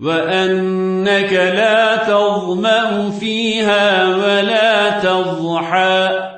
وأنك لا تظمأ فيها ولا تضحى